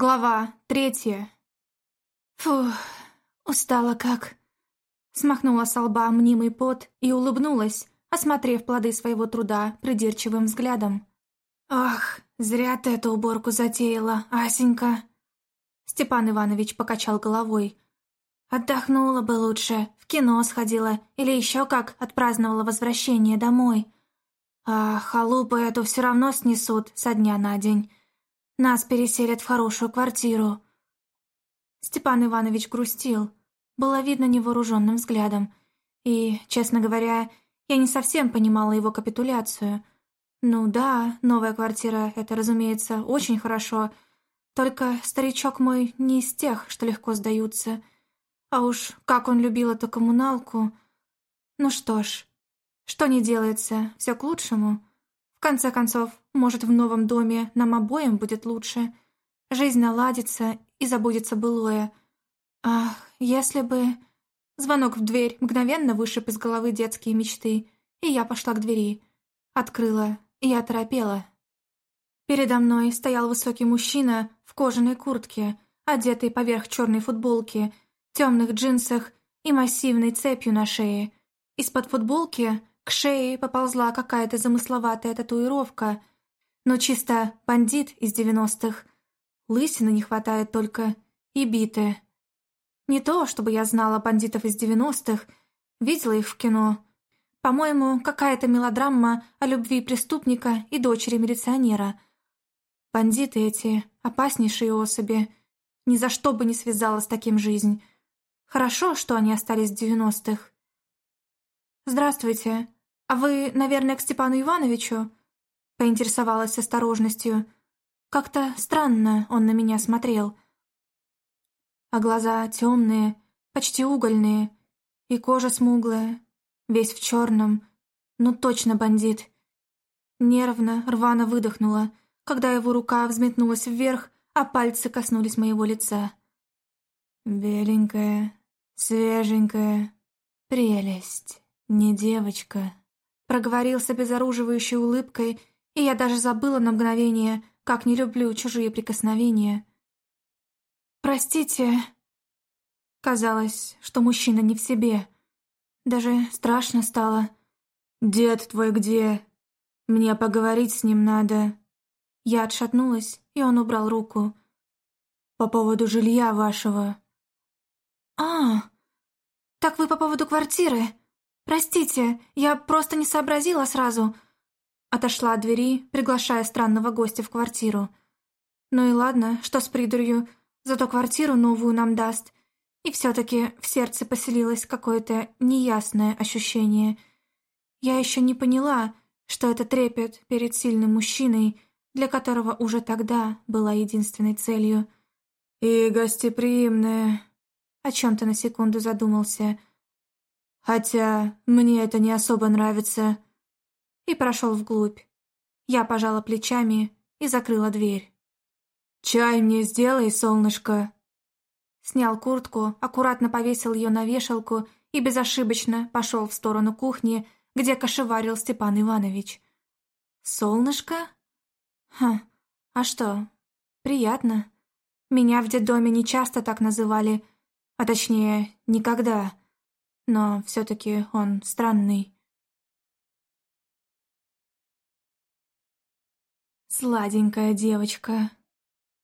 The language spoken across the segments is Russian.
Глава третья. Фух, устала как. Смахнула с лба мнимый пот и улыбнулась, осмотрев плоды своего труда придирчивым взглядом. «Ах, зря ты эту уборку затеяла, Асенька!» Степан Иванович покачал головой. «Отдохнула бы лучше, в кино сходила или еще как отпраздновала возвращение домой. А халупы эту все равно снесут со дня на день. Нас переселят в хорошую квартиру». Степан Иванович грустил, было видно невооруженным взглядом. И, честно говоря, я не совсем понимала его капитуляцию. Ну да, новая квартира — это, разумеется, очень хорошо, только старичок мой не из тех, что легко сдаются. А уж как он любил эту коммуналку. Ну что ж, что не делается, все к лучшему. В конце концов, может, в новом доме нам обоим будет лучше. Жизнь наладится и забудется былое. Ах, если бы... Звонок в дверь мгновенно вышиб из головы детские мечты, и я пошла к двери. Открыла, и я торопела. Передо мной стоял высокий мужчина в кожаной куртке, одетый поверх черной футболки, темных джинсах и массивной цепью на шее. Из-под футболки к шее поползла какая-то замысловатая татуировка, но чисто бандит из девяностых. Лысины не хватает только и биты. Не то, чтобы я знала бандитов из девяностых, видела их в кино. По-моему, какая-то мелодрама о любви преступника и дочери милиционера. Бандиты эти — опаснейшие особи. Ни за что бы не связала с таким жизнь. Хорошо, что они остались в девяностых. «Здравствуйте», «А вы, наверное, к Степану Ивановичу?» Поинтересовалась с осторожностью. Как-то странно он на меня смотрел. А глаза темные, почти угольные, и кожа смуглая, весь в черном. Ну точно бандит. Нервно, рвано выдохнула, когда его рука взметнулась вверх, а пальцы коснулись моего лица. «Беленькая, свеженькая, прелесть, не девочка». Проговорил с обезоруживающей улыбкой, и я даже забыла на мгновение, как не люблю чужие прикосновения. «Простите...» Казалось, что мужчина не в себе. Даже страшно стало. «Дед твой где? Мне поговорить с ним надо». Я отшатнулась, и он убрал руку. «По поводу жилья вашего». «А, так вы по поводу квартиры?» «Простите, я просто не сообразила сразу». Отошла от двери, приглашая странного гостя в квартиру. Ну и ладно, что с придурью, зато квартиру новую нам даст. И все-таки в сердце поселилось какое-то неясное ощущение. Я еще не поняла, что это трепет перед сильным мужчиной, для которого уже тогда была единственной целью. «И гостеприимная», — о чем-то на секунду задумался, Хотя мне это не особо нравится. И прошел вглубь. Я пожала плечами и закрыла дверь. «Чай мне сделай, солнышко!» Снял куртку, аккуратно повесил ее на вешалку и безошибочно пошел в сторону кухни, где кошеварил Степан Иванович. «Солнышко? Ха, а что? Приятно. Меня в детдоме не часто так называли, а точнее, никогда но все-таки он странный. Сладенькая девочка.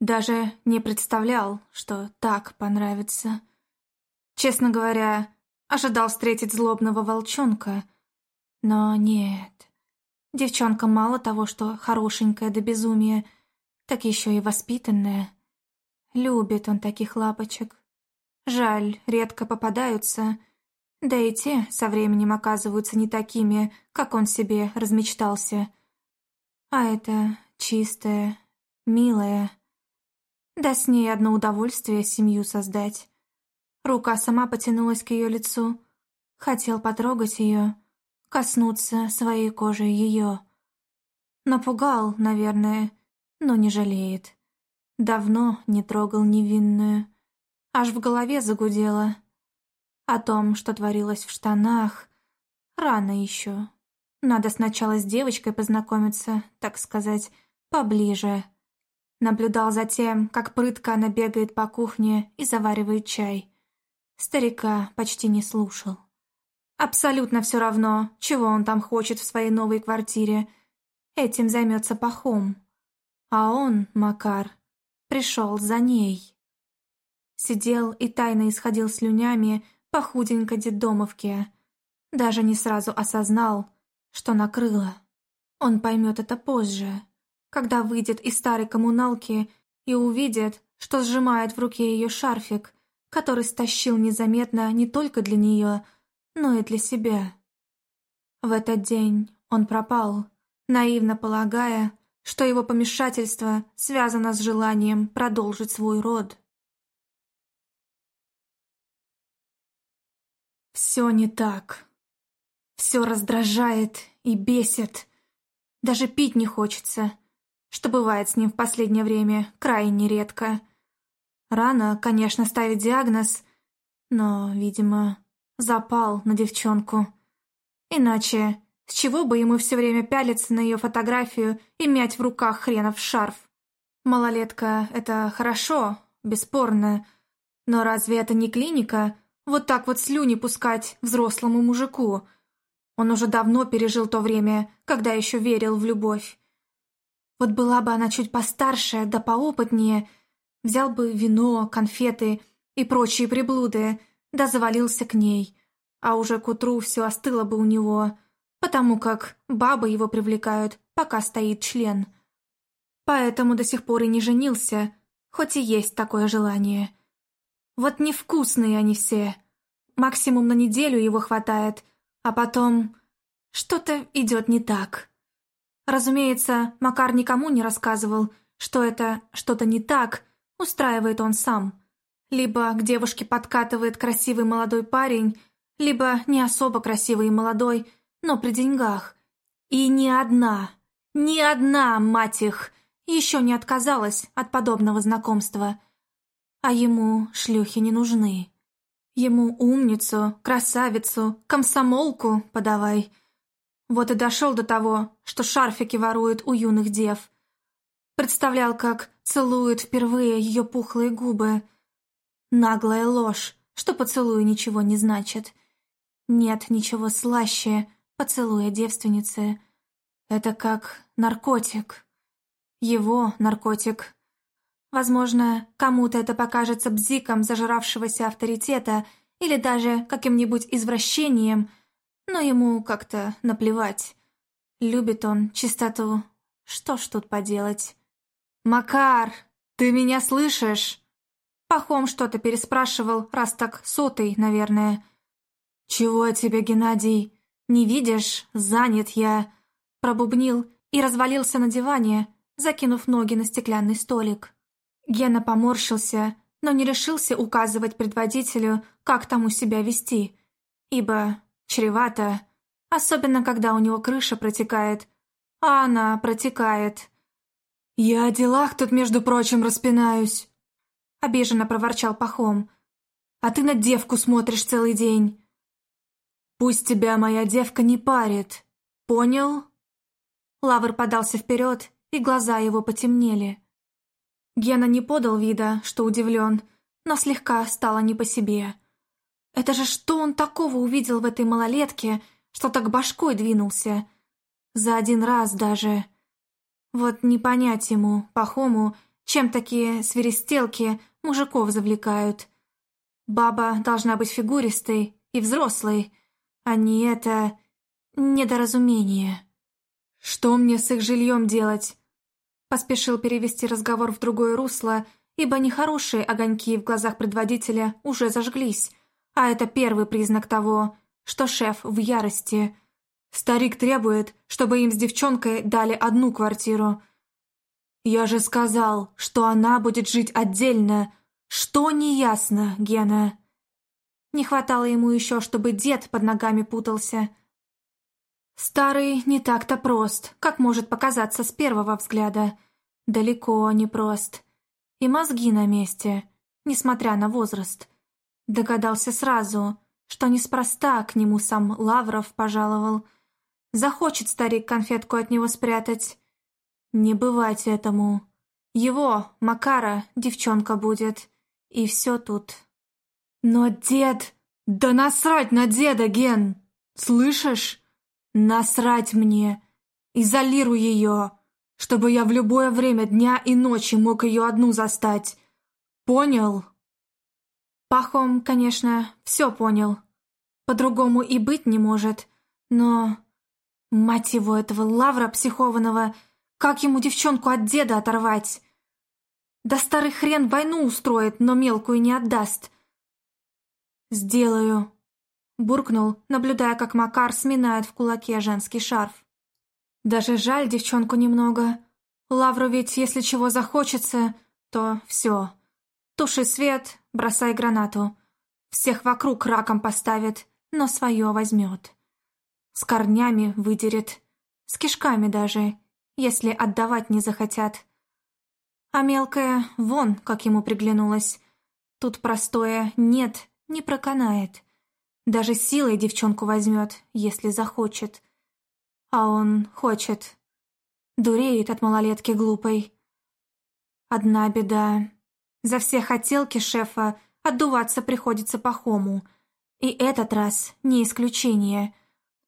Даже не представлял, что так понравится. Честно говоря, ожидал встретить злобного волчонка. Но нет. Девчонка мало того, что хорошенькая до безумия, так еще и воспитанная. Любит он таких лапочек. Жаль, редко попадаются, да и те со временем оказываются не такими, как он себе размечтался. А это чистая, милая. Да с ней одно удовольствие семью создать. Рука сама потянулась к ее лицу. Хотел потрогать ее, коснуться своей кожей ее. Напугал, наверное, но не жалеет. Давно не трогал невинную. Аж в голове загудело — о том, что творилось в штанах, рано еще. Надо сначала с девочкой познакомиться, так сказать, поближе. Наблюдал за тем, как прытко она бегает по кухне и заваривает чай. Старика почти не слушал. Абсолютно все равно, чего он там хочет в своей новой квартире. Этим займется Пахом. А он, Макар, пришел за ней. Сидел и тайно исходил слюнями по худенькой детдомовке. Даже не сразу осознал, что накрыло. Он поймет это позже, когда выйдет из старой коммуналки и увидит, что сжимает в руке ее шарфик, который стащил незаметно не только для нее, но и для себя. В этот день он пропал, наивно полагая, что его помешательство связано с желанием продолжить свой род. Все не так. Все раздражает и бесит. Даже пить не хочется, что бывает с ним в последнее время крайне редко. Рано, конечно, ставить диагноз, но, видимо, запал на девчонку. Иначе, с чего бы ему все время пялиться на ее фотографию и мять в руках хренов шарф? Малолетка — это хорошо, бесспорно, но разве это не клиника, вот так вот слюни пускать взрослому мужику? Он уже давно пережил то время, когда еще верил в любовь. Вот была бы она чуть постарше, да поопытнее — взял бы вино, конфеты и прочие приблуды, да завалился к ней, а уже к утру все остыло бы у него, потому как бабы его привлекают, пока стоит член. Поэтому до сих пор и не женился, хоть и есть такое желание. Вот невкусные они все. Максимум на неделю его хватает, а потом что-то идет не так. Разумеется, Макар никому не рассказывал, что это что-то не так, устраивает он сам. Либо к девушке подкатывает красивый молодой парень, либо не особо красивый и молодой, но при деньгах. И ни одна, ни одна, мать их, еще не отказалась от подобного знакомства. А ему шлюхи не нужны. Ему умницу, красавицу, комсомолку подавай. Вот и дошел до того, что шарфики ворует у юных дев. Представлял, как целует впервые ее пухлые губы. Наглая ложь, что поцелуй ничего не значит. Нет ничего слаще поцелуя девственницы. Это как наркотик. Его наркотик. Возможно, кому-то это покажется бзиком зажравшегося авторитета или даже каким-нибудь извращением, но ему как-то наплевать. Любит он чистоту. Что ж тут поделать? «Макар, ты меня слышишь?» Пахом что-то переспрашивал, раз так сотый, наверное. «Чего тебе, Геннадий? Не видишь? Занят я!» Пробубнил и развалился на диване, закинув ноги на стеклянный столик. Гена поморщился, но не решился указывать предводителю, как тому себя вести, ибо чревато, особенно когда у него крыша протекает, а она протекает. «Я о делах тут, между прочим, распинаюсь», — обиженно проворчал Пахом. «А ты на девку смотришь целый день». «Пусть тебя моя девка не парит, понял?» Лавр подался вперед, и глаза его потемнели. Гена не подал вида, что удивлен, но слегка стало не по себе. Это же что он такого увидел в этой малолетке, что так башкой двинулся? За один раз даже. Вот не понять ему, Пахому, чем такие свиристелки мужиков завлекают. Баба должна быть фигуристой и взрослой, а не это недоразумение. Что мне с их жильем делать? Поспешил перевести разговор в другое русло, ибо нехорошие огоньки в глазах предводителя уже зажглись, а это первый признак того, что шеф в ярости – Старик требует, чтобы им с девчонкой дали одну квартиру. Я же сказал, что она будет жить отдельно. Что неясно, Гена? Не хватало ему еще, чтобы дед под ногами путался. Старый не так-то прост, как может показаться с первого взгляда. Далеко не прост. И мозги на месте, несмотря на возраст. Догадался сразу, что неспроста к нему сам Лавров пожаловал – Захочет старик конфетку от него спрятать. Не бывать этому. Его, Макара, девчонка будет. И все тут. Но дед... Да насрать на деда, Ген! Слышишь? Насрать мне! Изолируй ее, чтобы я в любое время дня и ночи мог ее одну застать. Понял? Пахом, конечно, все понял. По-другому и быть не может. Но... Мать его, этого лавра психованного... Как ему девчонку от деда оторвать? Да старый хрен войну устроит, но мелкую не отдаст. «Сделаю», — буркнул, наблюдая, как Макар сминает в кулаке женский шарф. Даже жаль девчонку немного. Лавру ведь, если чего захочется, то все. Туши свет, бросай гранату. Всех вокруг раком поставит, но свое возьмет. С корнями выдерет, с кишками даже, если отдавать не захотят. А мелкая, вон, как ему приглянулась. Тут простое «нет» не проканает. Даже силой девчонку возьмет, если захочет. А он хочет. Дуреет от малолетки глупой. Одна беда. За все хотелки шефа отдуваться приходится по-хому. И этот раз не исключение.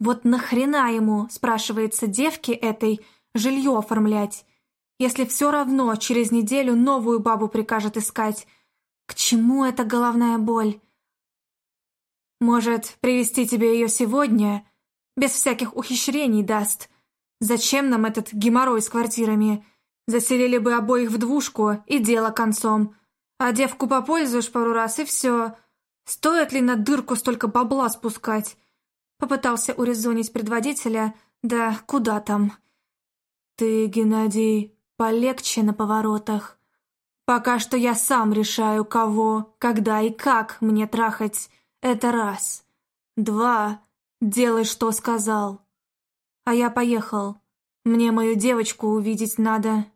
Вот нахрена ему, спрашивается девки этой, жилье оформлять, если все равно через неделю новую бабу прикажет искать? К чему эта головная боль? Может, привести тебе ее сегодня? Без всяких ухищрений даст. Зачем нам этот геморрой с квартирами? Заселили бы обоих в двушку, и дело концом. А девку попользуешь пару раз, и все. Стоит ли на дырку столько бабла спускать? Попытался урезонить предводителя, да куда там. Ты, Геннадий, полегче на поворотах. Пока что я сам решаю, кого, когда и как мне трахать. Это раз. Два. Делай, что сказал. А я поехал. Мне мою девочку увидеть надо.